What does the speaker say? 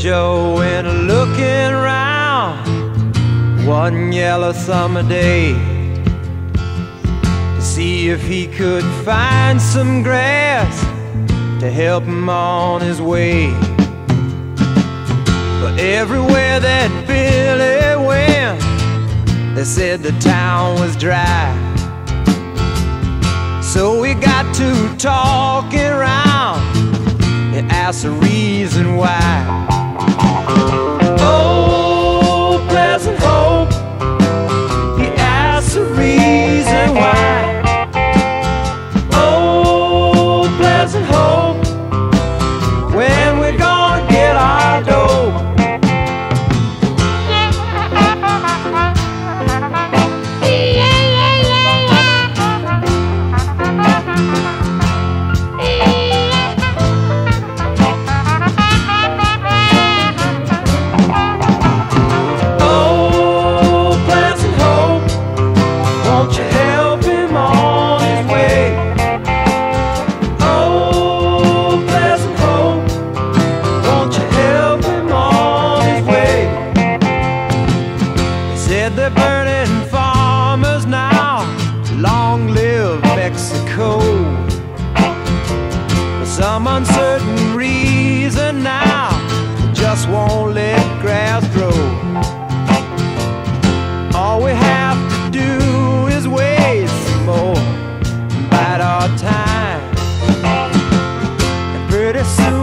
Joe went looking around one yellow summer day to see if he could find some grass to help him on his way. But everywhere that Billy went, they said the town was dry. So we got to talking asked the reason why. some uncertain reason now just won't let grass grow. All we have to do is wait some more and bide our time. And pretty soon.